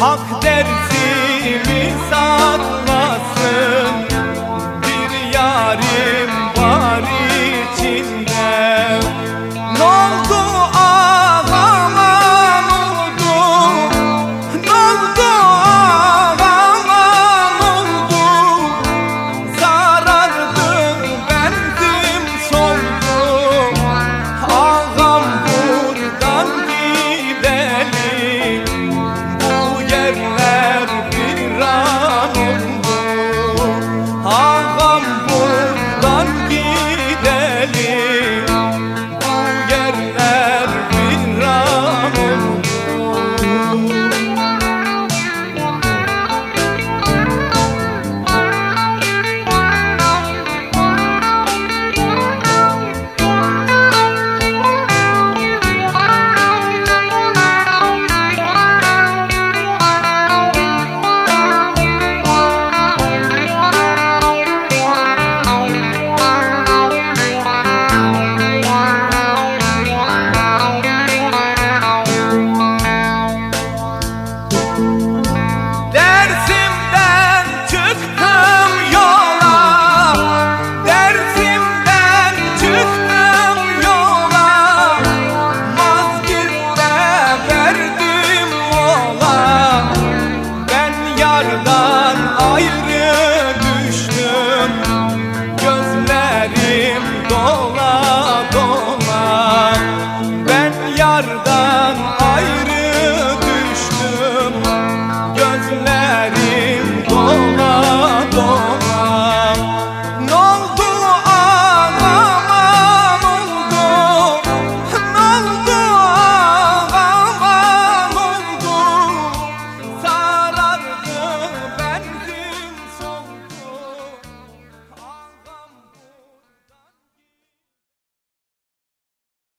Hak dersimi